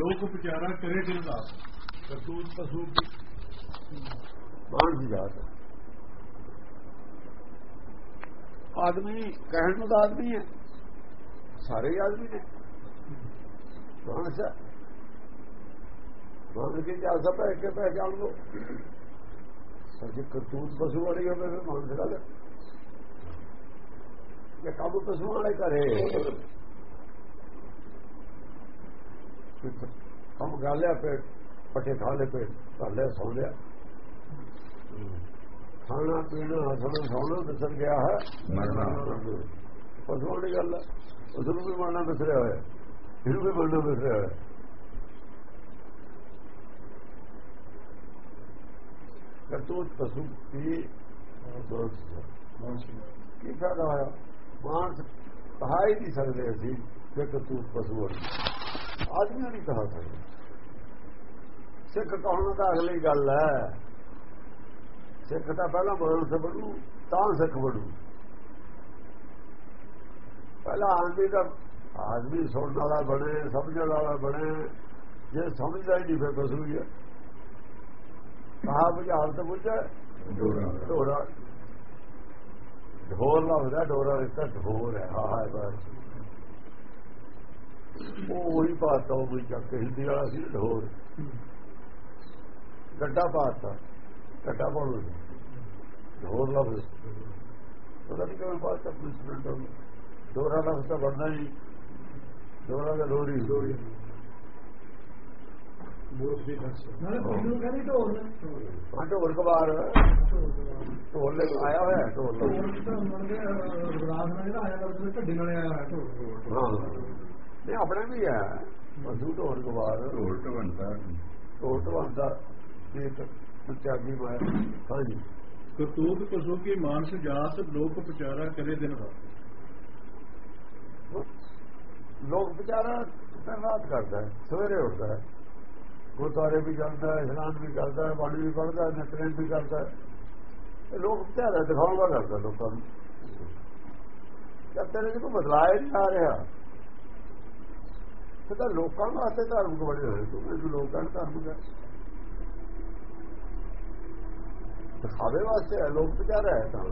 ਲੋਕ ਵਿਚਾਰਾ ਕਰੇ ਦਿਨ ਦਾ ਕਰਤੂਤ ਪਸ਼ੂ ਬਾਣ ਦੀ ਜਾਤ ਆਦਮੀ ਕਹਿਣ ਨੂੰ ਤਾਂ ਆਦਮੀ ਹੈ ਸਾਰੇ ਹੀ ਆਦਮੀ ਨੇ ਮਾਨਸ ਮਾਨਸ ਕੀ ਜਾ ਸਭ ਹੈ ਕਿ ਪਹਿਚਾਨ ਲੋ ਸੱਚ ਕਰਤੂਤ ਪਸ਼ੂ ਵਾਲੀ ਹੋਵੇ ਫਿਰ ਮਾਨਸ ਗੱਲ ਇਹ ਕਾਬੂ ਪਸ਼ੂ ਵਾਲੇ ਕਰੇ ਕੰਮ ਗਾਲਿਆ ਪੇ ਪਟੇ ਖਾ ਲੈ ਪੇ ਕਰ ਲਿਆ ਸੌ ਲਿਆ। ਖਾਣਾ ਪੀਣਾ ਹਸਣਾ ਸੌਣਾ ਦੱਸਣ ਗਿਆ ਹੈ। ਮਰਨਾ। ਦੀ ਗੱਲ ਹੈ। ਉਸ ਨੂੰ ਵੀ ਮਰਨਾ ਬਿਸਰਿਆ ਹੋਇਆ ਇਹਨੂੰ ਵੀ ਮਰਨਾ ਬਿਸਰਿਆ ਹੋਇਆ ਕਰਤੂਤ ਪਸ਼ੂ ਕੀ ਕੀ ਫਾਇਦਾ ਹੋਇਆ? ਮਾਨਸ ਹੀ ਨਹੀਂ ਸਕਦੇ ਅਸੀਂ ਕਿ ਕਰਤੂਤ ਪਸ਼ੂ ਆਦਮੀ ਨਹੀਂ ਕਹਾ ਸਕਦੇ। ਸਿੱਖ ਕਹਣ ਦਾ ਅਗਲੀ ਗੱਲ ਹੈ। ਸਿੱਖ ਤਾਂ ਪਹਿਲਾਂ ਮਾਨਸ ਬਣੂ ਤਾਂ ਸਿੱਖ ਬਣੂ। ਪਹਿਲਾਂ ਆਦਮੀ ਦਾ ਆਦਮੀ ਸੁਣਨ ਵਾਲਾ ਬਣੇ ਸਮਝਣ ਵਾਲਾ ਬਣੇ ਜੇ ਸਮਝਦਾ ਹੀ ਨਹੀਂ ਫਿਰ ਪਸ਼ੂ ਹੀ। ਹੈ ਕਹਾ ਬੁਝਾਲ ਤੇ ਬੁਝਾ ਢੋਰਾ ਢੋਰ ਲਫ਼ਜ਼ਾ ਢੋਰਾ ਰਿਸ਼ਤਾ ਢੋਰ ਹੈ ਹਾਂ ਹਾਂ ਬਸ ਉਹ ਉਹੀ ਬਾਤ ਉਹ ਵੀ ਚੱਕ ਕੇ ਹਿੰਦੀ ਵਾਲਾ ਸੀ ਢੋਰ ਗੱਡਾ ਪਾਤਾ ਗੱਡਾ ਪਾਉਣ ਢੋਰ ਲਫ਼ਜ਼। ਉਹਦਾ ਵੀ ਕਿਵੇਂ ਬਾਤ ਤਾਂ ਪੁਲਿਸ ਨੇ ਢੋਰਾ ਲਫ਼ਜ਼ ਤਾਂ ਬਣਦਾ ਹੀ ਢੋਰਾ ਦਾ ਲੋਰੀ ਲੋਰੀ ਨਾਲੇ ਮੈਨੂੰ ਕਹਿੰਦੀ ਢੋਲ ਢੋਰ ਕਬਾਰ ਢੋਲ ਲੈ ਆਇਆ ਹੋਇਆ ਢੋਲ। ਢੋਲ ਤਾਂ ਮੰਨਦੇ ਰਾਤ ਨਾਲ ਜਿਹੜਾ ਆਇਆ ਢੱਡੀ ਨਾਲ ਆਇਆ ਹੋਇਆ ਢੋਲ। ਹਾਂ। ਇਹ ਆਪਣੇ ਵੀ ਹੈ। ਮਜ਼ੂ ਢੋਲ ਕਬਾਰ ਢੋਲ ਢਵੰਦਾ ਢੋਲ ਢਵਾਂਦਾ ਇਹ ਪੰਜਾਬੀ ਮਾਇਆ ਹਾਂਜੀ ਕਰਤੂਤ ਪਸ਼ੂ ਕੀ ਮਾਨਸ ਜਾਤ ਲੋਕ ਵਿਚਾਰਾ ਕਰੇ ਦਿਨ ਰਾਤ? ਲੋਕ ਵਿਚਾਰਾ ਰਾਤ ਕਰਦਾ ਹੈ ਸਵੇਰੇ ਉੱਠਦਾ ਹੈ। ਗੁਰਦੁਆਰੇ ਵੀ ਜਾਂਦਾ ਹੈ ਇਸ਼ਨਾਨ ਵੀ ਕਰਦਾ ਹੈ ਬਾਣੀ ਵੀ ਪੜ੍ਹਦਾ ਹੈ ਨਿਤਨੇਮ ਵੀ ਕਰਦਾ ਹੈ। ਇਹ ਲੋਕ ਵਿਚਾਰਾ ਦਿਖਾਉਣਾ ਕਰਦਾ ਲੋਕਾਂ ਨੂੰ। ਜਦ ਤੇਰੇ ਕੋਈ ਬਦਲਾਅ ਨਹੀਂ ਆ ਰਿਹਾ। ਤੇ ਤਾਂ ਲੋਕਾਂ ਵਾਸਤੇ ਧਰਮ ਬਣੇ ਹੋਏ ਤੂੰ ਮੈਨੂੰ ਲੋਕਾਂ ਨੂੰ ਧਰਮ ਕਰ ਦਿਖਾਵੇ ਵਾਸਤੇ ਹੈ ਲੋਕ ਵਿਚਾਰਾ ਹੈ ਤਾਂ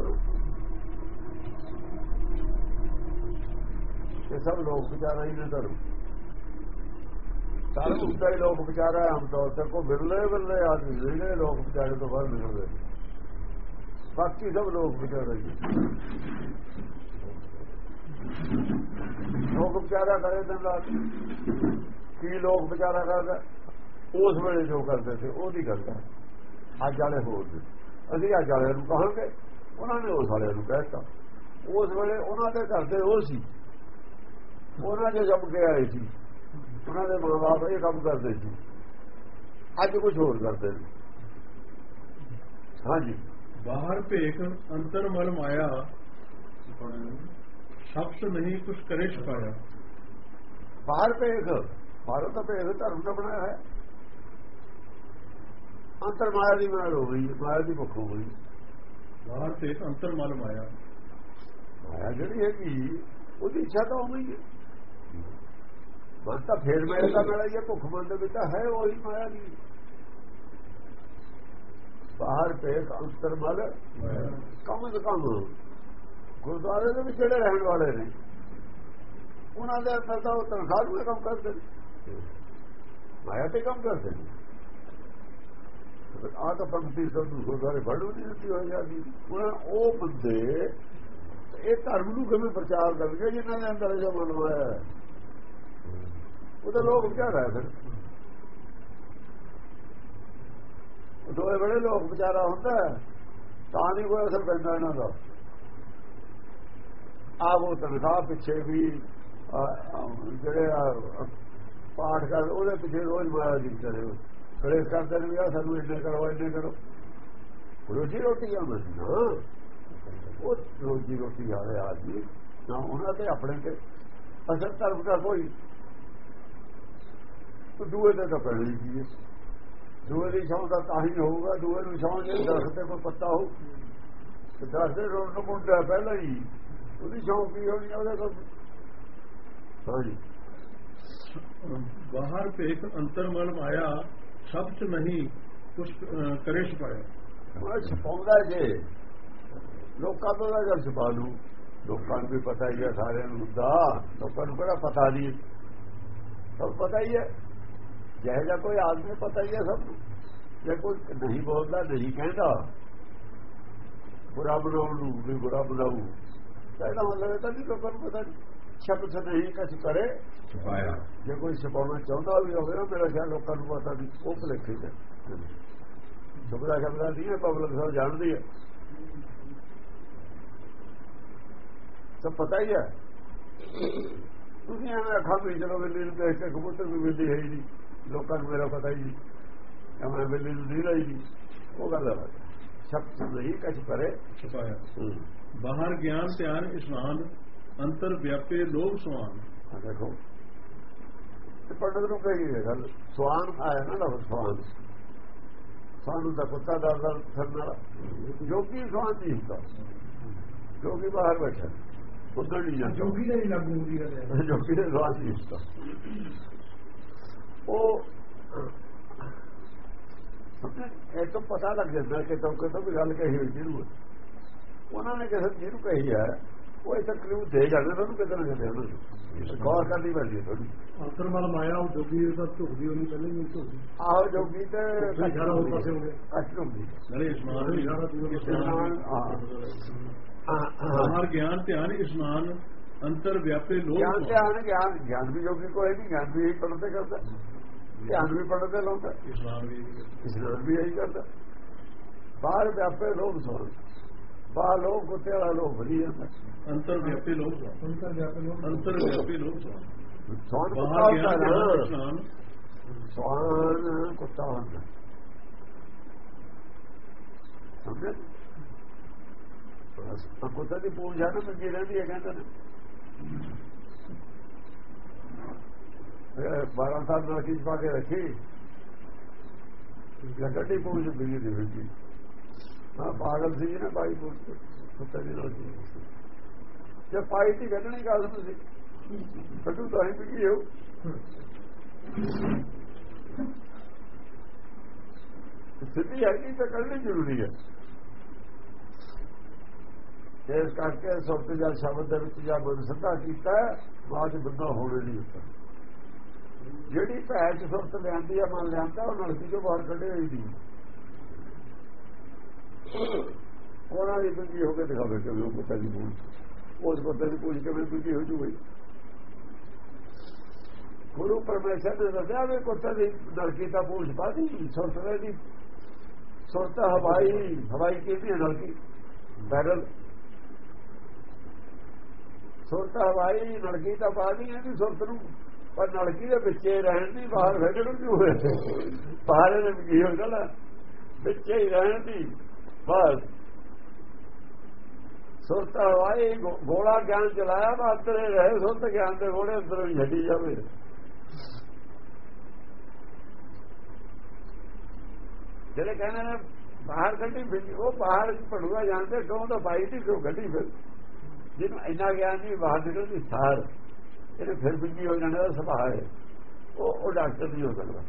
ਇਹ ਸਭ ਲੋਕ ਵਿਚਾਰਾ ਹੀ ਨੇ ਧਰਮ। ਸਾਰੇ ਉੱਤੇ ਲੋਕ ਵਿਚਾਰਾ ਆਮ ਤੌਰ ਤੇ ਕੋ ਬਿਰਲੇ ਬਿਰਲੇ ਆਦਮੀ ਜਿਹੜੇ ਲੋਕ ਵਿਚਾਰੇ ਤੋਂ ਬਾਹਰ ਨਿਕਲਦੇ। ਬਾਕੀ ਸਭ ਲੋਕ ਵਿਚਾਰਾ ਹੀ ਲੋਕ ਵਿਚਾਰਾ ਕਰੇ ਦਿਨ ਰਾਤ। ਕੀ ਲੋਕ ਵਿਚਾਰਾ ਕਰਦਾ? ਉਸ ਵੇਲੇ ਜੋ ਕਰਦੇ ਸੀ, ਉਹਦੀ ਗੱਲ ਹੈ। ਅੱਜ ਵਾਲੇ ਹੋਰ ਅਸੀਂ ਅੱਜ ਵਾਲੇ ਨੂੰ ਕਹਾਂਗੇ, ਉਹਨਾਂ ਨੇ ਉਸ ਵਾਲੇ ਨੂੰ ਕਹਿਤਾ। ਉਸ ਵੇਲੇ ਉਹਨਾਂ ਦੇ ਕਰਦੇ ਉਹ ਸੀ। ਉਹਨਾਂ ਦੇ ਜੰਮ ਕੇ ਆਏ ਸੀ। ਉਹਨਾਂ ਦੇ ਮਾਂ-ਬਾਪ ਇਹ ਕੰਮ ਕਰਦੇ ਸੀ। ਅੱਜ ਕੁਝ ਹੋਰ ਕਰਦੇ ਨੇ। ਹਾਂਜੀ। ਬਾਹਰ ਭੇਖ, ਅੰਤਰ ਮਲ ਮਾਇਆ ਸ਼ਬਦ ਨਹੀਂ ਕੁਛ ਕਰੇ ਛਪਾਇਆ ਬਾਹਰ ਭੇਖ ਬਾਹਰੋਂ ਤਾਂ ਭੇਖ ਧਰਮ ਦਾ ਬਣਾਇਆ ਹੈ। ਅੰਤਰ ਮਾਇਆ ਦੀ ਮਾਰ ਹੋ ਗਈ ਮਾਇਆ ਦੀ ਭੁੱਖ ਹੋ ਗਈ। ਬਾਹਰ ਭੇਖ ਅੰਤਰ ਮਲ ਮਾਇਆ। ਮਾਇਆ ਜਿਹੜੀ ਹੈਗੀ ਉਹਦੀ ਇੱਛਾ ਤਾਂ ਹੈ ਮਨ ਤਾਂ ਫੇਰ ਮੇਰੇ ਦਾ ਮੇਰਾ ਇਹ ਭੁੱਖ ਮੰਦ ਵਿੱਚ ਤਾਂ ਹੈ ਉਹੀ ਮਾਇਆ ਦੀ ਬਾਹਰ ਭੇਖ ਅੰਤਰ ਮਲ ਕਮ ਸੇ ਕਮ ਗੁਰਦੁਆਰੇ ਦੇ ਵਿੱਚ ਜਿਹੜੇ ਰਹਿਣ ਵਾਲੇ ਨੇ, ਉਹਨਾਂ ਦੇ ਅੰਦਰ ਤਾਂ ਉਹ ਤਨਖਾਹ ਨੂੰ ਕੰਮ ਕਰਦੇ ਨੇ। ਮਾਇਆ ਤੇ ਕੰਮ ਕਰਦੇ ਨੇ। ਆ ਤਾਂ ਪੰਕਤੀ ਤੋਂ ਗੁਰਦੁਆਰੇ ਬੜੂ ਨਹੀਂ ਦਿੱਤੀ ਹੋਈ ਜਾਂਦੀ ਉਹਨਾਂ ਉਹ ਬੰਦੇ ਇਹ ਧਰਮ ਨੂੰ ਕਿਵੇਂ ਪ੍ਰਚਾਰ ਕਰਨਗੇ ਜਿਨ੍ਹਾਂ ਦੇ ਅੰਦਰ ਜੋ ਮਨ ਹੋਇਆ ਹੈ? ਉਹ ਤਾਂ ਲੋਕ ਵਿਚਾਰਾ ਹੈ ਫਿਰ। ਦੋਏ ਬੜੇ ਲੋਕ ਵਿਚਾਰਾ ਹੁੰਦਾ ਤਾਂ ਨਹੀਂ ਕੋਈ ਅਸਰ ਪੈਂਦਾ ਇਹਨਾਂ ਦਾ। ਆਪ ਉਹ ਤਨਖਾਹ ਪਿੱਛੇ ਵੀ ਜਿਹੜੇ ਪਾਠ ਕਰ, ਉਹਦੇ ਪਿੱਛੇ ਰੋਜ਼ ਮਾਇਆ ਦੀ ਕਰੇ ਕਲੇ ਕਰਦੇ ਨੇ ਆ ਸਾਨੂੰ ਇੰਨੇ ਕਰੋ ਇੰਨੇ ਕਰੋ। ਰੋਜੀ ਰੋਟੀ ਆ ਨਾ ਉਹ ਰੋਜੀ ਰੋਟੀ ਆ ਆਦਮੀ, ਨਾ ਉਹਨਾਂ ਤੇ, ਆਪਣੇ ਤੇ। ਅਸਰ ਧਰਮ ਦਾ ਕੋਈ। ਦੂਏ ਦਾ ਤਾਂ ਪਹਿਲੇ ਹੀ। ਦੂਏ ਦੀ ਛਾਂ ਦਾ ਤਾਂ ਹੀ ਹੋਊਗਾ, ਦੂਏ ਨੂੰ ਛਾਂ ਜੇ ਦਰਖਤ ਤੇ ਕੋਈ ਪੱਤਾ ਹੋ ਤੇ ਦਰਖਤ ਦੇ ਰੋਣ ਨੂੰ ਮੁੰਡਾ ਪਹਿਲਾਂ ਹੀ ਉਹਦੀ ਛਾਂ ਕੀ ਹੋਣੀ ਉਹਦੇ ਕੋਲ ਹਾਂਜੀ। ਬਾਹਰ ਭੇਖ ਅੰਤਰ ਮਨ ਮਾਇਆ ਸਭ ਚ ਨਹੀਂ ਕੁਛ ਕਰੇ ਛਪਾਇਆ ਉਹ ਛਪਾਉਂਦਾ ਜੇ। ਲੋਕਾਂ ਤੋਂ ਦਾ ਗੱਲ ਛਪਾ ਲੂ ਲੋਕਾਂ ਨੂੰ ਵੀ ਪਤਾ ਹੀ ਹੈ ਸਾਰਿਆਂ ਨੂੰ ਦਾ। ਲੋਕਾਂ ਨੂੰ ਕਿਹੜਾ ਪਤਾ ਨਹੀਂ ਸਭ ਪਤਾ ਹੀ ਹੈ ਜਿਹੇ ਜਿਹਾ ਕੋਈ ਆਦਮੀ ਪਤਾ ਹੀ ਹੈ ਸਭ ਨੂੰ। ਜੇ ਕੋਈ ਨਹੀਂ ਬੋਲਦਾ ਨਹੀਂ ਕਹਿੰਦਾ ਬੁਰਾ ਬਣਾਉਣ ਨੂੰ ਵੀ ਬੁਰਾ ਬਣਾਉ ਇਹਦਾ ਮਤਲਬ ਇਹ ਤਾਂ ਨਹੀਂ ਲੋਕਾਂ ਨੂੰ ਪਤਾ ਸ਼ਬਦ ਨਹੀਂ ਕੁਛ ਕਰੇ। ਛਪਾਇਆ। ਜੇ ਕੋਈ ਛਪਾਉਣਾ ਚਾਹੁੰਦਾ ਵੀ ਹੋਵੇ ਨਾ ਮੇਰਾ ਖਿਆਲ ਲੋਕਾਂ ਨੂੰ ਪਤਾ ਨਹੀਂ ਉਹ ਭਲੇਖੇ ਚ ਛੁਪਦਾ ਛਪਦਾ ਨਹੀਂ ਹੈ ਪਬਲਿਕ ਸਭ ਜਾਣਦੀ ਹੈ। ਸਭ ਪਤਾ ਹੀ ਹੈ। ਤੁਸੀਂ ਐਵੇਂ ਅੱਖਾਂ ਵੀ ਚਲੋ ਬਿੱਲੀ ਨੂੰ ਦੇਖ ਕੇ ਕਬੂਤਰ ਵੀ ਬਿੱਲੀ ਹੈ ਨਹੀਂ। ਲੋਕਾਂ ਨੂੰ ਮੇਰਾ ਪਤਾ ਹੀ ਨਹੀਂ। ਐਵੇਂ ਬਿੱਲੀ ਨੂੰ ਨਹੀਂ ਰਹੀ ਨਹੀਂ ਉਹ ਗੱਲ ਹੈ। ਸ਼ਬਦ ਨਹੀਂ ਕੁਛ ਕਰੇ। ਛਪਾਇਆ। ਹੂੰ। ਬਾਹਰ ਗਿਆਨ ਧਿਆਨ ਇਸ਼ਨਾਨ ਅੰਤਰ ਵਿਆਪੇ ਲੋਭ ਸਮਾਨ ਆ ਦੇਖੋ ਤੇ ਪੰਡਤ ਨੂੰ ਕਹੀ ਹੈ ਗੱਲ ਸਵਾਨ ਆਇਆ ਨਾ ਲਫ਼ਜ਼ ਸਵਾਨ ਸਾਨੂੰ ਦਾ ਕੁੱਤਾ ਦਰਦਾ ਫਿਰਨ ਵਾਲਾ ਜੋਗੀ ਸਵਾਨ ਨਹੀਂ ਹੁੰਦਾ ਜੋਗੀ ਬਾਹਰ ਬੈਠਾ ਉੱਧਰ ਨਹੀਂ ਜਾਂਦਾ ਜੋਗੀ ਦੇ ਨਹੀਂ ਲੱਗੂ ਹੁੰਦੀ ਗੱਲ ਜੋਗੀ ਦੇ ਸਵਾਨ ਨਹੀਂ ਹੁੰਦਾ ਉਹ ਇਹ ਤਾਂ ਪਤਾ ਲੱਗ ਜਾਂਦਾ ਕਿ ਤੋਂ ਕਿਤੋਂ ਵੀ ਗੱਲ ਕਹੀ ਹੋਈ ਜਿਹਨੂੰ ਉਹਨਾਂ ਨੇ ਕਿਸੇ ਨੂੰ ਜਿਹਨੂੰ ਕਹੀ ਹੈ ਉਹ ਇਹ ਤਕਲੀਫ ਦੇ ਜਾਂਦੇ ਤੁਹਾਨੂੰ ਕਿਤੇ ਨਾ ਕਿਤੇ ਉਹਨਾਂ? ਨੂੰ ਗੌਰ ਕਰਨੀ ਪੈਂਦੀ ਹੈ ਥੋੜੀ ਅੰਤਰ ਮਨ ਮਾਇਆ ਉਹ ਜੋਗੀ ਦਾ ਝੁਕਦੀ ਉਹਨੂੰ ਪਹਿਲੇ ਨਹੀਂ ਝੁਕਦੀ। ਆਹੋ ਜੋਗੀ ਤੇ ਸਾਰਾ ਹੋਰ ਪਾਸੇ ਹੋ ਗਿਆ। ਕੱਟ ਹੁੰਦੀ ਨਾਲੇ ਇਸ਼ਨਾਨ ਵੀ ਸਾਰਾ ਦੂਰ ਇਸ਼ਨਾਨ ਵੀ। ਹਾਂ ਹਾਂ। ਬਾਹਰ ਗਿਆਨ ਧਿਆਨ ਇਸ਼ਨਾਨ ਅੰਤਰ ਵਿਆਪੇ ਲੋਭ ਗਿਆਨ ਧਿਆਨ ਗਿਆਨ। ਗਿਆਨ ਵੀ ਜੋਗੀ ਕੋਈ ਨਹੀਂ ਗਿਆਨ ਵੀ ਇਹੀ ਪੜ੍ਹਦੇ ਕਰਦਾ। ਧਿਆਨ ਵੀ ਪੜ੍ਹਦੇ ਲਾਉਂਦਾ। ਇਸ਼ਨਾਨ ਵੀ। ਇਸਲਾਮ ਵੀ ਇਹੀ ਕਰਦਾ। ਬਾਹਰ ਵਿਆਪੇ ਲੋਕ ਸੋਣ। ਬਾਹਰ ਲੋਕ ਕੁੱਤੇ ਵਾਲਾ ਲੋਕ ਵਧੀ ਜਾਂਦਾ ਅੰਤਰ ਵਿਆਪੇ ਸਮਾਨ ਅੰਤਰ ਵਿਆਪਨ ਨੂੰ ਅੰਤਰ ਵਿਆਪੇ ਸਮਾਨ ਸੋਣ ਕੁੱਤਾ ਹੁੰਦਾ ਸੋਣ ਕੁੱਤਾ ਹੁੰਦਾ। ਸਮਝੇ? ਆ ਕੁੱਤਾ ਦੀ ਪੂੰਛ ਆ ਨਾ ਮੰਗੀ ਰਹਿੰਦੀ ਹੈ ਕਹਿੰਦੇ ਨੇ। ਇਹ 12 ਸਾਲ ਨਾਲ ਕੀ ਪਾ ਕੇ ਰੱਖੀ। ਜਾਂ ਗੱਡੀ ਪੂੰਛ ਬਿਜ਼ੀ ਦੀ ਵਿੱਚ ਹਾਂ ਪਾਗਲ ਸੀ ਨਾ ਬਾਈ ਪੂੰਛ ਕੁੱਤੇ ਦੀ ਨਾਲ ਜੇ ਪਾਈ ਦੀ ਕੱਢਣੀ ਗੱਲ ਤੁਸੀਂ, ਕੱਢੂ ਤਾਂ ਹੀ ਵੀ ਹੋ। ਸਿੱਧੀ ਹੈਗੀ ਤਾਂ ਕੱਢਣੀ ਜ਼ਰੂਰੀ ਹੈ। ਇਸ ਕਰਕੇ ਸੁਰਤ ਜਾਂ ਸ਼ਬਦ ਦੇ ਵਿੱਚ ਜਾਂ ਮਨ ਸਿੱਧਾ ਕੀਤਾ, ਬਾਅਦ ਚ ਬੰਦਾ ਹੋਵੇ ਨਹੀਂ ਹੁੰਦਾ ਜਿਹੜੀ ਭੈ ਚ ਸੁਰਤ ਲਿਆਂਦੀ ਆ, ਮਨ ਲਿਆਂਦਾ, ਉਹ ਨਲਕੀ ਚੋਂ ਬਾਹਰ ਕੱਢੇ ਹੋਈ ਦੀ ਉਹਨਾਂ ਦੀ ਦੁਜੀ ਹੋ ਕੇ ਦਿਖਾਵੇ ਕਿ ਉਹ ਕੁੱਤਾ ਦੀ ਪੂਛ ਉਸ ਕੁੱਤੇ ਦੀ ਪੂਛ ਕਿਵੇਂ ਦੁਜੀ ਹੋ ਜੂਗੀ ਗੁਰੂ ਪਰਮੇਸ਼ਰ ਨੇ ਦੱਸਿਆ ਵੀ ਕੁੱਤੇ ਦੀ ਨਲਕੀ ਤਾਂ ਪੂਛ ਬਾਦੀ ਸੁਰਤ ਦੀ ਸੁਰਤ ਹਵਾਈ ਹਵਾਈ ਕਿਹਦੀ ਨਲਕੀ? ਬੈਰਲ। ਸੁਰਤ ਹਵਾਈ, ਨਲਕੀ ਤਾਂ ਬਾਦੀ ਹੈ ਦੀ ਸੁਰਤ ਨੂੰ, ਪਰ ਨਲਕੀ ਦੇ ਵਿੱਚ ਰਹਿਣ ਦੀ ਬਾਹਰ ਫੇੜਨ ਕਿਉਂ ਹੋਏ ਬਾਹਰ ਨੇ ਕੀ ਹੋ ਗਿਆ ਵਿੱਚੇ ਹੀ ਰਹਿਣ ਦੀ ਬਸ। ਸੁਰਤ ਹਵਾਈ ਗੋਲਾ ਗਿਆਨ ਚਲਾਇਆ ਬਾਤਰੇ ਰਹੇ ਸੁਰਤ ਗਿਆਨ ਦੇ ਗੋਲੇ, ਅੰਦਰੋਂ ਹੀ ਛੱਡੀ ਜਾਵੇ। ਜਿਹੜੇ ਕਹਿੰਦੇ ਨੇ ਬਾਹਰ ਕੱਢੀ ਫਿਰਦੀ, ਉਹ ਬਾਹਰ ਪੜੂਗਾ ਜਾਂਦੇ ਕਿਉਂ ਤਾਂ ਬਾਈ ਦੀ ਕਿਉਂ ਕੱਢੀ ਫਿਰ? ਜਿਹਨੂੰ ਇੰਨਾ ਗਿਆਨ ਨਹੀਂ, ਬਾਹਰ ਨਿਕਲਦੀ ਸਾਰ। ਇਹਨੇ ਫਿਰ ਬਿੱਜੀ ਹੋ ਜਾਣਾ ਦਾ ਸੁਭਾਅ ਹੈ। ਉਹ ਉਹ ਡਾਕਟਰ ਨਹੀਂ ਹੋ ਸਕਦਾ।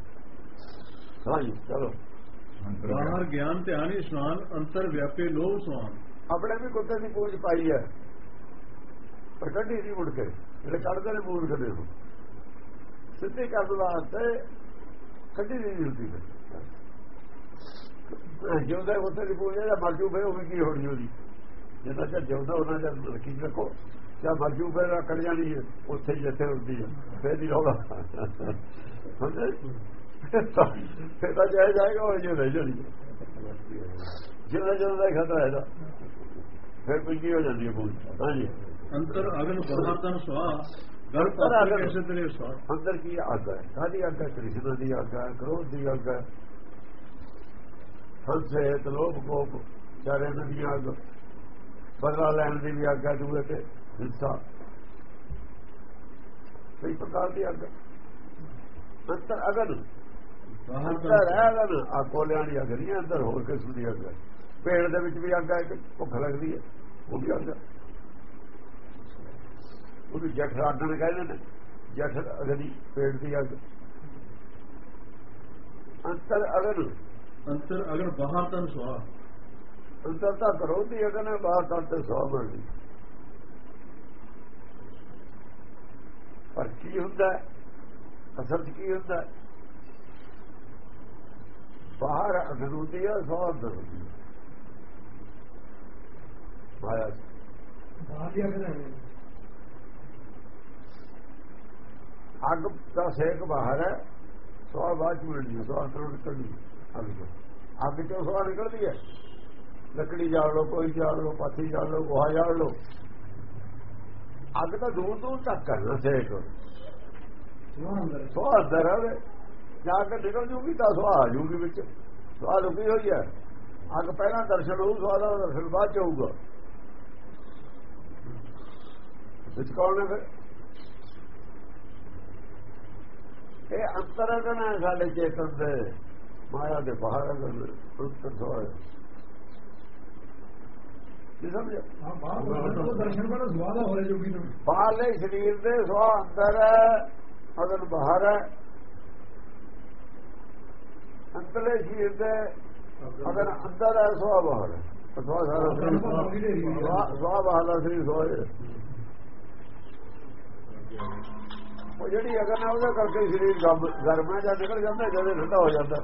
ਹਾਂਜੀ, ਚਲੋ। ਬਾਹਰ ਗਿਆਨ ਧਿਆਨ ਇਸ਼ਨਾਨ ਅੰਤਰ ਵਿਆਪੇ ਲੋਭ ਸਮਾਨ। ਆਪਣੇ ਵੀ ਕੁੱਤੇ ਦੀ ਪੂਛ ਪਾਈ ਹੈ। ਪਰ ਕੱਢੀ ਨਹੀਂ ਮੁੜ ਕੇ। ਜਿਹੜੇ ਕੱਢਦੇ ਨੇ ਮੂਰ ਕਦੇ ਹੋ ਸਿੱਧੀ ਕਰਨ ਵਾਸਤੇ ਕੱਢੀ ਨਹੀਂ ਹੁੰਦੀ ਜਿਉਂਦਾ ਕੁੱਤੇ ਦੀ ਪੂਛ ਜਾਂ ਮਰਜੂ ਫਿਰ ਉਹ ਵੀ ਕੀ ਹੋਣੀ ਉਹਦੀ? ਜਿੰਨਾ ਚਿਰ ਜਿਉਂਦਾ ਉਹਨਾਂ ਚਿਰ ਰੱਖੀ ਰੱਖੋ। ਜਾਂ ਮਰਜੂ ਫਿਰ ਅਕੜ ਜਾਣੀ ਹੈ ਉੱਥੇ ਹੀ ਜਿੱਥੇ ਹੁੰਦੀ ਹੈ। ਫਿਰ ਨਹੀਂ ਰੋਗਾ ਸਮਝੇ ਫਿਰ ਤਾਂ ਜਾਇ ਜਾਏਗਾ ਉਹ ਜੇ ਰਹਿ ਜਾਣੀ। ਜਿੰਨਾ ਜਿੰਨਾ ਦਾ ਖਤਰਾ ਹੈ ਫਿਰ ਪਿੰਗੀ ਹੋ ਜਾਂਦੀ ਹੈ ਪੂਰੀ ਹਾਂਜੀ। ਅੰਤਰ ਅਗਨ ਤਨ ਸੁਆ ਗਰ ਅਗਨ। ਕੈਸੇ ਤੇਰੇ ਸਵਾ ਅੰਦਰ ਕੀ ਅੱਗ ਹੈ? ਅੱਗ ਹੈ? ਕ੍ਰਿਸ਼ਨ ਦੀ ਅੱਗ ਹੈ ਕ੍ਰੋਧ ਦੀ ਅੱਗ ਹੈ। ਹੰਸੇ ਤਲੋਭ ਕੋਪ ਚਾਰੇ ਨਦੀਆਂ ਅੱਗ। ਬਦਲਾ ਲੈਣ ਦੀ ਵੀ ਅੱਗ ਹੈ ਦੂਏ ਤੇ ਹਿੱਸਾ। ਕਈ ਪ੍ਰਕਾਰ ਦੀ ਅੱਗ ਹੈ। ਅੰਤਰ ਅਗਨ। ਅੰਦਰ ਤਨ ਹੈ ਅਗਨ ਆ ਕੋਲਿਆਂ ਦੀ ਅੱਗ ਨਹੀਂ ਅੰਦਰ ਹੋਰ ਕਿਸਮ ਦੀ ਅੱਗ ਹੈ। ਪੇੜ ਦੇ ਵਿੱਚ ਵੀ ਅੱਗ ਹੈ ਕਿ ਭੁੱਖ ਲੱਗਦੀ ਹੈ ਉਹ ਵੀ ਅੱਗ ਉਹਨੂੰ ਜਠਰਾਗਣ ਕਹਿੰਦੇ ਨੇ। ਜਠਰ ਅਗਨੀ ਪੇਟ ਦੀ ਅੱਗ। ਅੰਤਰ ਅਗਨ। ਅੰਤਰ ਅਗਰ ਬਾਹਰ ਤਨ ਸੁਆ ਅੰਦਰ ਤਾਂ ਕਰੋ ਦੀ ਅਗਨ ਹੈ, ਬਾਹਰ ਤਾਂ ਤੇ ਸੌ ਬਣਦੀ ਪਰ ਕੀ ਹੁੰਦਾ? ਅਸਲ ਕੀ ਹੁੰਦਾ? ਬਾਹਰ ਅਗਨ ਹੁੰਦੀ ਹੈ ਸੌ ਅੰਦਰ ਹੁੰਦੀ ਹੈ ਮਾਇਆ। ਬਾਹਰ ਅੱਗ ਦਾ ਸੇਕ ਬਾਹਰ ਹੈ ਸਵਾ ਬਾਅਦ ਚ ਮਿਲਦੀ ਹੈ ਸਵਾ ਅੰਦਰੋਂ ਨਿਕਲਦੀ ਅੱਗ ਚੋਂ। ਅੱਗ ਚੋਂ ਸਵਾ ਨਿਕਲਦੀ ਹੈ। ਲੱਕੜੀ ਜਾਲ ਲੋ ਕੋਈ ਜਾਲ ਲੋ ਪਾਥੀ ਜਾਲ ਲੋ ਗੋਹਾ ਜਾਲ ਲੋ ਅੱਗ ਤਾਂ ਦੂਰ ਦੂਰ ਤੱਕ ਕਰਨਾ ਸੇਕ। ਸੁਣਾ ਅੰਦਰ। ਸਵਾ ਅੰਦਰ ਹੈ ਜਾ ਕੇ ਨਿਕਲ ਜੂਗੀ ਤਾਂ ਸਵਾ ਆ ਜੂਗੀ ਵਿੱਚ। ਸਵਾ ਲੁਕੀ ਹੋਈ ਹੈ। ਅੱਗ ਪਹਿਲਾਂ ਦਰਸ਼ਨ ਹੋਊ ਸਵਾ ਦਾ ਦਰਸ਼ਨ ਬਾਅਦ ਚ ਹੋਊਗਾ। ਵਿੱਚ ਕੌਣ ਹੈ ਫਿਰ? ਇਹ ਅੰਤਰ ਅਗਨ ਹੈ ਸਾਡੇ ਚੇਤਨ ਦੇ। ਮਾਇਆ ਦੇ ਬਾਹਰ ਅਗਨ ਉੱਤਰ ਸੋਏ ਕੀ ਸਮਝਿਆ ਹਾਂ ਬਾਹਰ ਦਰਸ਼ਨ ਬੜਾ ਸਵਾਦਾ ਹੋ ਰਿਹਾ ਜੋਗੀ ਨੂੰ। ਬਾਹਰਲੇ ਸਰੀਰ ਦੇ ਸਵਾ ਅੰਦਰ ਹੈ ਅਗਨ ਬਾਹਰ ਹੈ। ਅੰਦਰਲੇ ਸਰੀਰ ਦੇ ਅਗਨ ਅੰਦਰ ਹੈ ਸਵਾ ਬਾਹਰ ਸਵਾ ਸਾਰਾ ਸਵਾ ਬਾਹਰਲਾ ਸਰੀਰ ਸੋਏ ਉਹ ਜਿਹੜੀ ਅਗਨ ਹੈ ਉਹਦਾ ਕਰਕੇ ਸਰੀਰ ਗਰਮ ਹੈ ਜਾਂ ਨਿਕਲ ਜਾਂਦਾ ਜਦੋਂ ਠੰਡਾ ਹੋ ਜਾਂਦਾ।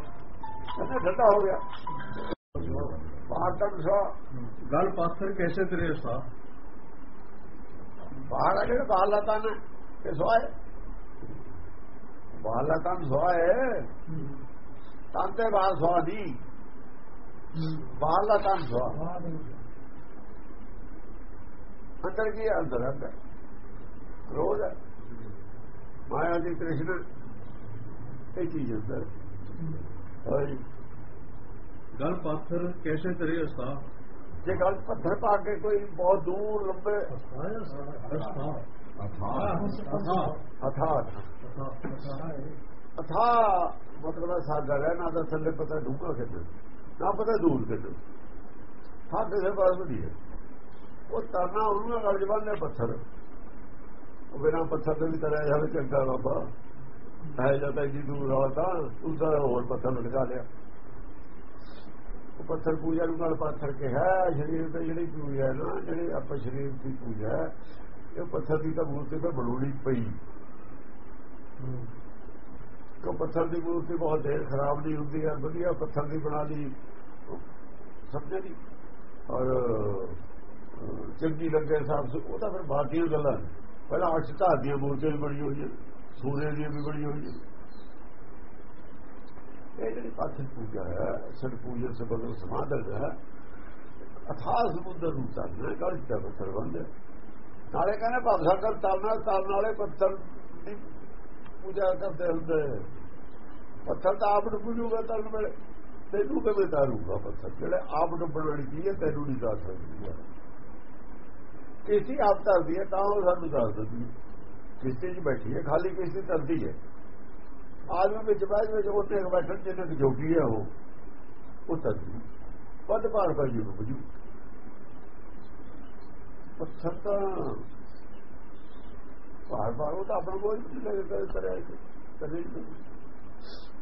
ਕਹਿੰਦੇ ਠੰਡਾ ਹੋ ਗਿਆ। ਬਾਹਰ ਤੱਕ ਸਵਾ ਗਲ ਪਾਥਰ ਕੈਸੇ ਤੇਰੇ ਸਾ ਬਾਹਰ ਆ ਜਿਹੜਾ ਬਾਹਰਲਾ ਤਨ ਹੈ, ਇਹ ਸੋਏ ਬਾਹਰਲਾ ਤਨ ਸੋਏ ਤਨ ਤੇ ਬਾਹਰ ਸਵਾ ਦੀ ਬਾਹਰਲਾ ਤਨ ਸਵਾ ਅੰਦਰ ਕੀ? ਅੰਦਰ ਹੈ। ਰੋਜ਼ ਹੈ। ਮਾਇਆ ਦੀ ਕ੍ਰਿਸ਼ਨ ਇਹ ਚੀਜ਼ ਅੰਦਰ ਹਾਂਜੀ ਗਲ ਪਾਥਰ ਕੈਸੇ ਤੇਰੇ ਸਾ? ਜੇ ਗੱਲ ਪੱਥਰ ਪਾ ਕੇ ਕੋਈ ਬਹੁਤ ਦੂਰ ਲੰਬੇ ਅਥਾਹ। ਅਥਾ ਅਥਾ ਅਥਾ ਮਤਲਬ ਹੈ ਸਾਗਰ ਹੈ ਨਾ ਤਾਂ ਥੱਲੇ ਪਤਾ ਡੂੰਘਾ ਕਿੰਨਾ ਨਾ ਪਤਾ ਦੂਰ ਕਿੰਨਾ ਥਾਂ ਕਿਸੇ ਪਾਸ ਨਹੀਂ ਉਹ ਤਰਨਾ ਉਹਨੂੰ ਗਲ ਜਵਾਨ ਦੇ ਪੱਥਰ। ਉਹ ਬਿਨਾਂ ਪੱਥਰ ਦੇ ਵੀ ਤਰਿਆ ਜਾਵੇ ਚੰਗਾ ਬਾਬਾ। ਹੈ ਜਾਂ ਤਾਂ ਦੂਰ ਆ ਤਾਂ ਉਸਦਾ ਹੋਰ ਪੱਥਰ ਲਟਕਾ ਲਿਆ। ਉਹ ਪੱਥਰ ਪੂਜਾ ਨੂੰ ਨਾਲ ਪੱਥਰ ਕਿਹਾ, ਸਰੀਰ ਤੇ ਜਿਹੜੀ ਪੂਜਾ ਨਾ, ਜਿਹੜੇ ਆਪਾਂ ਸਰੀਰ ਦੀ ਪੂਜਾ ਇਹ ਪੱਥਰ ਦੀ ਤਾਂ ਮੂਰਤੀ ਤੇ ਬਣਾਉਣੀ ਪਈ। ਕਿ ਪੱਥਰ ਦੀ ਮੂਰਤੀ ਬਹੁਤ ਦੇਰ ਖਰਾਬ ਨਹੀਂ ਹੁੰਦੀ ਹੈ ਵਧੀਆ ਪੱਥਰ ਦੀ ਬਣਾ ਲਈ। ਸਮਝੇ ਨਹੀਂ? ਔਰ ਚੰਗੀ ਲੱਗੇ ਸਾਫ਼ ਉਹ ਤਾਂ ਫਿਰ ਬਾਕੀਆਂ ਗੱਲਾਂ ਨੇ। ਪਹਿਲਾਂ ਅੱਠ ਧਾਰ ਦੀਆਂ ਮੂਰਤੀਆਂ ਵੀ ਬਣੀ ਹੋਈਆਂ ਸੂਰਜ ਦੀਆਂ ਵੀ ਬਣੀ ਹੋਈਆਂ। ਇਹ ਜਿਹੜੀ ਪਾਠਕ ਪੂਜਾ ਹੈ ਸਰ ਪੂਜਾ ਸਬਦ ਸਮਾਦਨ ਹੈ, ਅਥਾਹ ਸਮੁੰਦਰ ਨੂੰ ਤਰਨਾ ਗਲ ਦਾ ਪੱਥਰ ਬੰਦੇ ਨਾਲੇ ਕਹਿੰਦੇ ਭਵਸਾ ਕਰ ਤਰਨਾ ਤਰਨ ਵਾਲੇ ਪੱਥਰ ਦੀ ਪੂਜਾ ਕਰਦੇ ਹੁੰਦੇ। ਪੱਥਰ ਤਾਂ ਆਪ ਨੂੰ ਪੂਜੂਗਾ ਤਰਨ ਵੇਲੇ। ਤੈਨੂੰ ਕਿਵੇਂ ਤਾਰੂਗਾ ਪੱਥਰ? ਜਿਹੜੇ ਆਪ ਡੁੱਬਣ ਵਾਲੀ ਚੀਜ਼ ਹੈ, ਤੈਨੂੰ ਨਹੀਂ ਦੱਸ ਸਕਦੀ। ਕਿਸੇ ਆਪ ਧਰਦੀ ਹੈ, ਤਾਂ ਉਹ ਸਾਨੂੰ ਦੱਸ ਦਿੰਦੀ ਹੈ। ਕਿਸ਼ਤੀ 'ਚ ਬੈਠੀ ਹੈ, ਖਾਲੀ ਕਿਸ਼ਤੀ ਤਰਦੀ ਹੈ। ਆਦਮੀ ਵਿੱਚ ਬਾਅਦ ਵਿੱਚ ਉੱਥੇ ਬੈਠਣ ਜਿਹਨੇ ਕਿ ਜੋਗੀ ਹੈ ਉਹ ਉਹ ਤਰਦੀ ਵੱਧ ਭਾਰ ਪੈ ਜੂ ਬਜੂ ਪੱਥਰ ਤਾਂ ਭਾਰ ਭਾਰ ਉਹ ਤਾਂ ਆਪਣਾ ਬੋਝ ਨਹੀਂ ਲੈ ਕੇ ਕਰਿਆ ਕਰੇ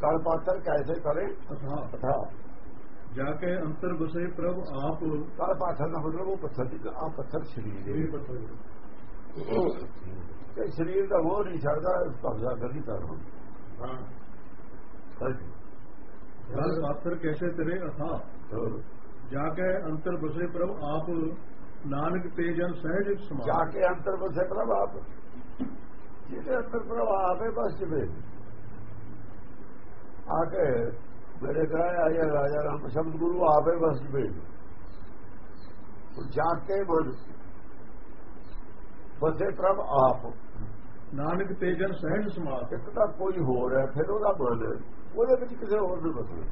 ਕਲ ਪਾਤਰ ਕੈਸੇ ਕਰੇ? ਅਥਾ ਅਥਾ ਜਾ ਕੇ ਅੰਤਰ ਬਸੇ ਪ੍ਰਭ ਆਪ। ਕਲ ਪਾਤਰ ਦਾ ਮਤਲਬ ਉਹ ਪੱਥਰ ਦੀ ਆ ਪੱਥਰ ਸਰੀਰ ਇਹ ਹੈ। ਪੱਥਰ ਤੇ ਸਰੀਰ ਦਾ ਹੋਰ ਨਹੀਂ ਛੱਡਦਾ ਕਬਜ਼ਾ ਕਰੀ ਕਰ ਹਾਂ। ਗਲ ਪਾਥਰ ਕੈਸੇ ਤੇਰੇ ਅਥਾ। ਜਾ ਕੇ ਅੰਤਰ ਬਸੇ ਪ੍ਰਭ ਆਪ। ਨਾਨਕ ਤੇ ਜਨ ਸਹਿਜ ਸਮਾ ਜਾ ਕੇ ਅੰਤਰ ਬਸੇ ਪ੍ਰਭ ਆਪ। ਜਿਹਦੇ ਅੰਦਰ ਪ੍ਰਭ ਆਪੇ ਬਸ ਜਵੇ ਆ ਕੇ ਮੇਰੇ ਕਰਾਇਆ ਆਇਆ ਰਾਜਾ ਰਾਮ ਸ਼ਬਦ ਗੁਰੂ ਆਪੇ ਬਸ ਜਵੇ ਜਾ ਕੇ ਮਨ ਬਸੇ ਪ੍ਰਭ ਆਪ। ਨਾਨਕ ਤੇ ਜਨ ਸਹਿਜ ਸਮਾ ਇੱਕ ਤਾਂ ਕੋਈ ਹੋਰ ਹੈ ਫਿਰ ਉਹਦਾ ਮਨ ਹੈ। ਉਹਦੇ ਵਿੱਚ ਕਿਸੇ ਹੋਰ ਨੂੰ ਬਸਣਾ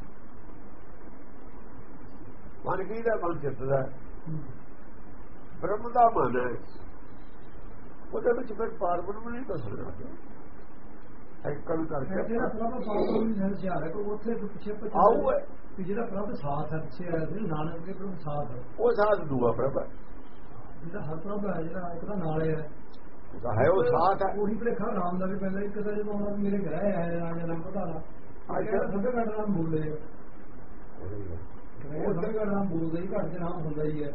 ਮਨ ਕੀ ਦਾ ਮਨ ਚਿੱਤ ਦਾ ਹੈ। ਬ੍ਰਹਮ ਦਾ ਮਨ ਹੈ। ਉਹਦੇ ਵਿੱਚ ਫਿਰ ਪਾਰਬਨ ਵੀ ਨਹੀਂ ਬਸਣਾ ਐਕਲ ਕਰਕੇ ਜਿਹੜਾ ਪ੍ਰਭ ਪਾਪ ਨੂੰ ਨਹੀਂ ਸਿਆਰ ਹੈ ਕੋਈ ਉੱਥੇ ਪਿੱਛੇ ਪਿੱਛੇ ਆਊ ਹੈ। ਕਿ ਜਿਹੜਾ ਪ੍ਰਭ ਸਾਥ ਹੈ ਪਿੱਛੇ ਹੈ ਨਾਨਕ ਦੇ ਪ੍ਰਭ ਸਾਥ ਹੈ। ਉਹ ਸਾਧ ਦੂਆ ਪ੍ਰਭ। ਜਿਹੜਾ ਹਰ ਪ੍ਰਭ ਹੈ ਜਿਹੜਾ ਇੱਕ ਤਾਂ ਨਾਲੇ ਹੈ। ਤਾਂ ਹੈ ਉਹ ਸਾਥ ਹੈ। ਉਹੀ ਭਲੇਖਾ ਰਾਮ ਦਾ ਵੀ ਪਹਿਲਾਂ ਇੱਕ ਤਾਂ ਜਦੋਂ ਹੁਣ ਮੇਰੇ ਘਰ ਆਇਆ ਹੈ ਰਾਜਾ ਨਾਮ ਪਤਾ ਲਾ। ਅੱਜ ਸਭੇ ਘੱਟ ਨਾਮ ਬੋਲਦੇ ਆ। ਉਹ ਸਭੇ ਘੱਟ ਨਾਮ ਬੋਲਦੇ ਹੀ ਘੱਟ ਦੇ ਨਾਮ ਹੁੰਦਾ ਹੀ ਹੈ।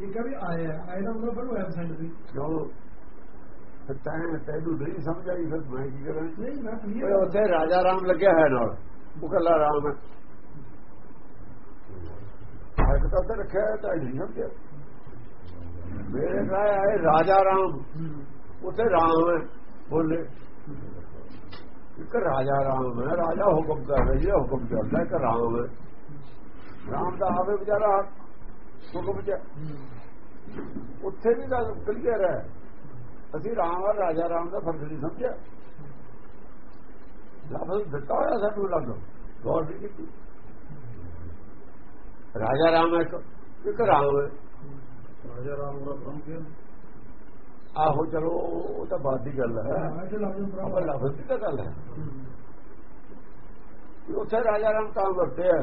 ਇਹ ਕਹ ਆਇਆ ਹੈ ਆਇਆ ਦਾ ਮਤਲਬ ਪਰ ਉਹ ਐਬਸੈਂਟ ਸੀ। ਕਿਉਂ? ਫਿਰ ਤੈਨੂੰ ਤੈਨੂੰ ਨਹੀਂ ਸਮਝ ਆਈ ਫਿਰ ਮੈਂ ਕੀ ਕਰਾਂ? ਨਹੀਂ ਮੈਂ ਕਲੀਅਰ ਉੱਥੇ ਰਾਜਾ ਰਾਮ ਲੱਗਿਆ ਹੈ ਨਾਲ। ਉਹ ਕੱਲਾ ਰਾਮ ਹੈ। ਇੱਕ ਤਾਂ ਉੱਥੇ ਰੱਖਿਆ ਹੈ ਤਾਂ ਨਹੀਂ ਸਮਝਿਆ। ਮੇਰੇ ਨਾਲ ਆਏ ਰਾਜਾ ਰਾਮ। ਉੱਥੇ ਰਾਮ ਹੈ। ਬੋਲੇ। ਇੱਕ ਰਾਜਾ ਰਾਮ ਹੈ। ਰਾਜਾ ਹੁਕਮ ਕਰ ਰਿਹਾ ਹੈ ਹੁਕਮ ਚੱਲਦਾ ਇੱਕ ਰਾਮ ਹੈ। ਰਾਮ ਦਾ ਆਵੇ ਵਿਚਾਰਾ ਹੁਕਮ ਚ। ਉੱਥੇ ਵੀ ਗੱਲ ਕਲੀਅਰ ਹੈ। ਅਸੀਂ ਰਾਮ ਔਰ ਰਾਜਾ ਰਾਮ ਦਾ ਫ਼ਰਕ ਨਹੀਂ ਸਮਝਿਆ। ਲਫ਼ਜ਼ ਦਿੱਤਾ ਹੋਇਆ ਸਾਨੂੰ ਲੱਗ ਗੌਰ ਨਹੀਂ ਕੀਤੀ। ਰਾਜਾ ਰਾਮ ਹੈ ਇੱਕ ਇੱਕ ਰਾਮ ਹੈ ਰਾਜਾ ਰਾਮ ਦਾ ਬ੍ਰਹਮ ਗਿਆ ਆਹੋ ਚਲੋ ਉਹ ਤਾਂ ਬਾਤ ਦੀ ਗੱਲ ਹੈ। ਆਪਾਂ ਬਰਾਬਰ ਲਫ਼ਜ਼ ਦੀ ਤਾਂ ਗੱਲ ਹੈ। ਕਿ ਉੱਥੇ ਰਾਜਾ ਰਾਮ ਤਾਂ ਵਰਤਿਆ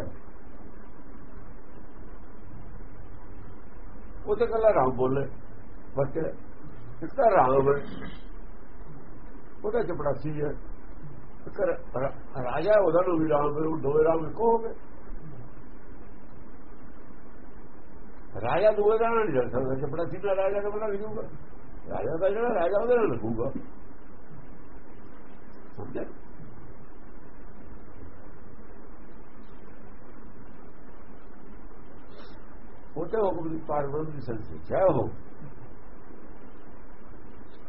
ਉੱਥੇ ਕੱਲਾ ਰਾਮ ਬੋਲੇ ਵਰਤਿਆ ਇੱਕ ਤਾਂ ਰਾਮ ਹੈ ਉਹਦਾ ਚਪੜਾਸੀ ਹੈ। ਇੱਕ ਰਾਜਾ ਉਹਦਾ ਨੂੰ ਵੀ ਰਾਮ ਹੈ ਉਹ ਦੋਏ ਰਾਮ ਇੱਕੋ ਹੋ ਗਏ ਰਾਜਾ ਦੋਏ ਦਾ ਨਹੀਂ ਜਾ ਸਕਦਾ ਚਪੜਾਸੀ ਦਾ ਰਾਜਾ ਦਾ ਬਣਾ ਲਿਖੂਗਾ ਰਾਜਾ ਦਾ ਜਿਹੜਾ ਰਾਜਾ, ਉਹਦੇ ਨਾਲ ਲੱਗੂਗਾ। ਸਮਝਿਆ ਉਹ ਤੇ ਹੁਕਮ ਦੀ ਪਾਰਵਨ ਦੀ ਸੰਸਥਾ ਹੈ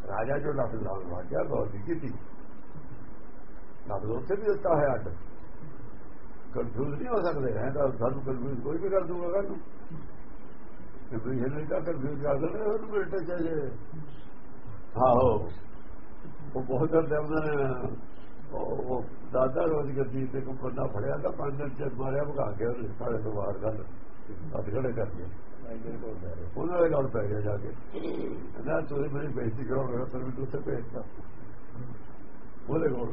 ਉਹ ਰਾਜਾ ਜੋ ਲਫ਼ਜ਼ ਲਾਉਣ ਵਾਜਾ ਗੌਰ ਦੀ ਕੀਤੀ। ਲਫ਼ਜ਼ ਉੱਥੇ ਵੀ ਦਿੱਤਾ ਹੈ ਅੱਡ। ਕਨਫਿਊਜ਼ ਨਹੀਂ ਹੋ ਸਕਦੇ ਹੈ ਤਾਂ ਸਾਨੂੰ ਕਨਫਿਊਜ਼ ਕੋਈ ਵੀ ਕਰ ਦੂਗਾ ਗੱਲ ਨੂੰ। ਤੇ ਵੀ ਇਹ ਨਹੀਂ ਤਾਂ ਕਨਫਿਊਜ਼ ਕਰ ਦਿੰਦੇ ਉਹਨੂੰ ਮਿਲਟੇ ਚਾਹੀਏ ਆਹੋ, ਉਹ ਬਹੁਤ ਡਰਦੇ ਉਹਨਾਂ ਨੇ। ਉਹ ਦਾਦਾ ਰੋਜ਼ ਗੱਦੀ ਤੇ ਕੋ ਬੰਦਾ ਫੜਿਆ ਤਾਂ ਪੰਜ ਦਿਨ ਚ ਮਾਰਿਆ, ਭਗਾ ਕੇ ਉਹਨੇ ਸਾਡੇ ਤੋਂ ਬਾਹਰ ਗੱਲ ਹੱਥ ਖੜੇ ਕਰ ਉਹਨਾਂ ਦੇ ਗੱਲ ਪੈ ਗਿਆ ਜਾ ਕੇ। ਕਹਿੰਦਾ, ਤੁਸੀਂ ਮੇਰੀ ਬੇਇੱਜ਼ਤੀ ਕਰੋਗੇ ਤਾਂ ਮੈਂ ਉੱਥੇ ਭੇਜਦਾ ਉਹਦੇ ਕੋਲ।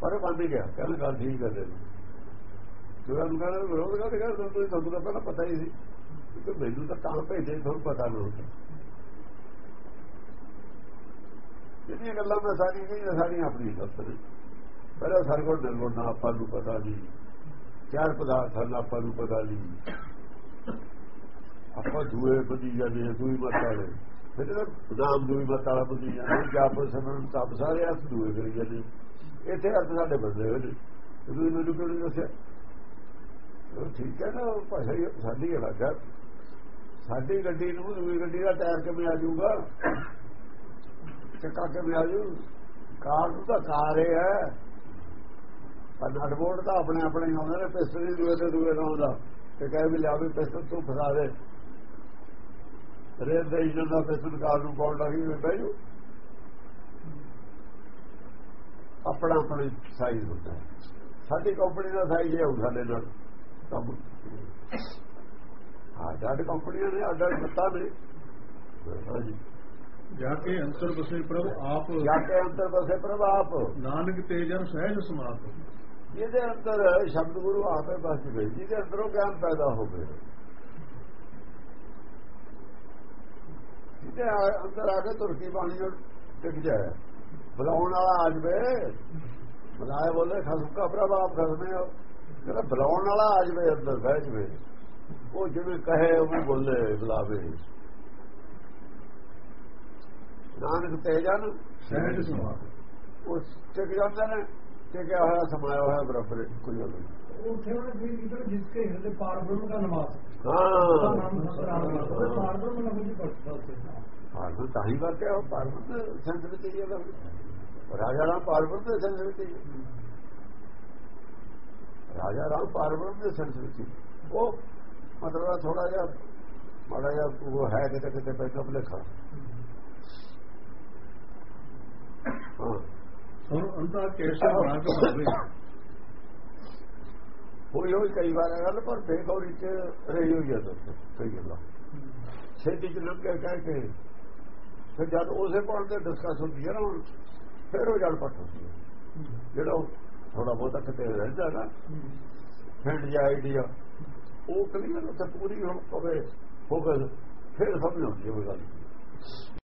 ਪਰ ਬੰਦ ਗਿਆ। ਕਹਿੰਦਾ, ਗੱਲ ਠੀਕ ਹੈ ਤੇ ਜੋ ਉਹਨਾਂ ਕਹਿੰਦਾ, ਵਿਰੋਧ ਕਰਦੇ ਕਹਿੰਦਾ ਤੁਸੀਂ, ਤੁਹਾਨੂੰ ਤਾਂ ਪਹਿਲਾਂ ਪਤਾ ਹੀ ਸੀ। ਕਿ ਮੈਨੂੰ ਤਾਂ ਤਾਂ ਭੇਜੇ ਤੁਹਾਨੂੰ ਪਤਾ ਨਹੀਂ ਹੁੰਦਾ। ਜਿਹੜੀਆਂ ਗੱਲਾਂ ਮੈਂ ਸਾਰੀਆਂ ਕਹੀਆਂ, ਸਾਰੀਆਂ ਆਪਣੀ ਗਲਤ ਨੇ। ਪਹਿਲਾਂ ਸਾਡੇ ਕੋਲ ਨਿਰਗੁਣ ਨਾ ਆਪਾਂ ਨੂੰ ਪਤਾ ਨਹੀਂ। ਚਾਰ ਪਦਾਰਥ ਹਨ, ਆਪਾਂ ਨੂੰ ਪਤਾ ਨਹੀਂ। ਆਪਾਂ ਦੂਏ ਬਦੀ ਜਾਂਦੇ ਹਾਂ, ਦੂਈ ਮਤ ਵਾਲੇ ਫਿਰ ਨਾਮ ਦੂਈ ਮਤ ਬਦੀ ਜਾਂਦੇ ਜਾਪ ਸਮਰਨ ਤਪ ਸਾਰੇ ਅਰਥ ਦੂਏ ਕਰੀ ਜਾਂਦੇ। ਇੱਥੇ ਅਰਥ ਸਾਡੇ ਬੰਦੇ ਹੋਏ ਨੇ। ਤੁਸੀਂ ਮੈਨੂੰ ਕਿਉਂ ਦੱਸਿਆ? ਉਹ ਠੀਕ ਹੈ ਨਾ ਭਾਸ਼ਾ ਸਾਡੀ ਅਲੱਗ ਹੈ ਸਾਡੀ ਗੱਡੀ ਨੂੰ ਦੂਈ ਗੱਡੀ ਦਾ ਟਾਇਰ ਕਿਵੇਂ ਆ ਜਾਊਗਾ? ਚੱਕਾ ਕਿਵੇਂ ਆ ਜਾਊ? ਕਾਰ ਨੂੰ ਤਾਂ ਕਾਰ ਹੈ। ਪਰ ਨਟ ਤਾਂ ਆਪਣੇ ਆਪਣੇ ਆਉਂਦੇ ਨੇ ਪਿਸਟਲ ਹੀ ਦੂਏ ਤੇ ਦੂਏ ਦਾ। ਆਉਂਦਾ ਤੇ ਕਹੇ ਵੀ ਲਿਆ ਵੀ ਪਿਸਟਲ ਤੂੰ ਫਸਾ ਦੇ। ਰੇਤ ਦੇ ਇੰਜਨ ਦਾ ਪਿਸਟਲ ਕਾਰ ਨੂੰ ਪਾਉਣ ਲੱਗੀ ਵੀ ਬਹਿ ਜਾਊ ਆਪਣਾ ਆਪਣਾ ਸਾਈਜ਼ ਹੁੰਦਾ। ਹੈ ਸਾਡੀ ਕੰਪਨੀ ਦਾ ਸਾਈਜ਼ ਹੋਊ ਸਾਡੇ ਨਾਲ ਕੰਮ ਹਾਂ ਜੱਡ ਕੰਪਨੀਆਂ ਨੇ ਅੱਡ ਦਿੱਤਾ ਨੇ। ਹਾਂਜੀ। ਜਾ ਕੇ ਅੰਤਰ ਬਸੇ ਪ੍ਰਭ ਆਪ ਜਾ ਕੇ ਅੰਦਰ ਬਸੇ ਪ੍ਰਭਾਪ ਨਾਨਕ ਤੇਜਨ ਸਹਿਜ ਸਮਾਪ ਜਿਹਦੇ ਅੰਦਰ ਸ਼ਬਦ ਗੁਰੂ ਆਪੇ ਬਸ ਗਏ ਜਿਹਦੇ ਅੰਦਰੋਂ ਗਿਆਨ ਪੈਦਾ ਹੋਵੇ ਜਿਹਦੇ ਅੰਦਰ ਆ ਕੇ ਤੁਰਕੀ ਬਾਣੀ ਨੂੰ ਟਿਕ ਜਾਏ ਬੁਲਾਉਣ ਵਾਲਾ ਆ ਜਵੇ। ਬੁਲਾਏ ਬੋਲੇ ਖਸਮ ਕਾ ਪ੍ਰਭਾਵ ਖਸਮੇ ਹੋ। ਜਿਹੜਾ ਬੁਲਾਉਣ ਵਾਲਾ ਆ ਜਵੇ ਅੰਦਰ ਬਹਿ ਜਵੇ। ਉਹ ਜਿਵੇਂ ਕਹੇ ਉਹ ਬੋਲੇ ਬੁਲਾਵੇ। ਨਾਨਕ ਤੇਜਨ ਸਹਿਜ ਸਮਾਪ ਉਹ ਟਿਕ ਜਾਂਦੇ ਨੇ। ਟਿਕਿਆ ਹੋਇਆ ਸਮਾਇਆ ਹੋਇਆ ਬਰਾਬਰ ਕੋਈ ਗੱਲ ਨਹੀਂ ਉੱਥੇ ਉਹਨੇ ਕਿਹਾ ਜਿਸ ਕੇ ਹਿਰਦੇ ਪਾਰ ਬ੍ਰਹਮ ਦਾ ਨਿਵਾਸ ਹਾਂ। ਨਾਮ ਸਤਨਾਮ ਉਹ ਪਾਰ ਬ੍ਰਹਮ ਨਾਮ ਦੀ ਪੜਤਾ ਸੀ ਪਾਰਵਤ ਤਾਂ ਹੀ ਵਰਤਿਆ ਉਹ ਸੰਤ ਵਿੱਚ ਹੀ ਇਹਦਾ ਰਾਜਾ ਰਾਮ ਪਾਰਵਤ ਦੇ ਹੈ। ਰਾਜਾ ਰਾਮ ਪਾਰਵਤ ਦੇ ਹੀ। ਉਹ ਮਤਲਬ ਥੋੜਾ ਜਿਹਾ ਮਾੜਾ ਜਿਹਾ ਉਹ ਹੈ ਕਿਤੇ ਕਿਤੇ ਪੈਸਾ ਭਲੇਖਾ। ਹਾਂ। ਸੁਣ ਅੰਤਾ ਕੈਸੇ ਬਣਾ ਕੇ ਭਾਵੇ ਹੋਈ ਹੋਈ ਕਈ ਵਾਰ ਗੱਲ ਪਰ ਬੇਗੌਰੀ ਚ ਰਹੀ ਹੋਈ ਹੈ ਦੋਸਤੋ ਕਈ ਗੱਲਾਂ ਛੇਤੀ ਚ ਲੰਘ ਕਹਿ ਕੇ ਫਿਰ ਜਦ ਉਸੇ ਪੁਆਇੰਟ ਤੇ ਡਿਸਕਸ ਹੁੰਦੀ ਹੈ ਨਾ ਫਿਰ ਉਹ ਜੜ ਪੱਟ ਹੁੰਦੀ ਹੈ ਜਿਹੜਾ ਥੋੜਾ ਬਹੁਤਾ ਕਿਤੇ ਰਹਿੰਦਾ ਨਾ ਫਿੰਡ ਜਾਂ ਆਈਡੀਆ ਉਹ ਕਲੀਅਰ ਉੱਥੇ ਪੂਰੀ ਹੁਣ ਪਵੇ ਹੋਵੇ ਫਿਰ ਸਮਝ ਆਉਂਦੀ ਹੈ ਉਹ ਗੱਲ।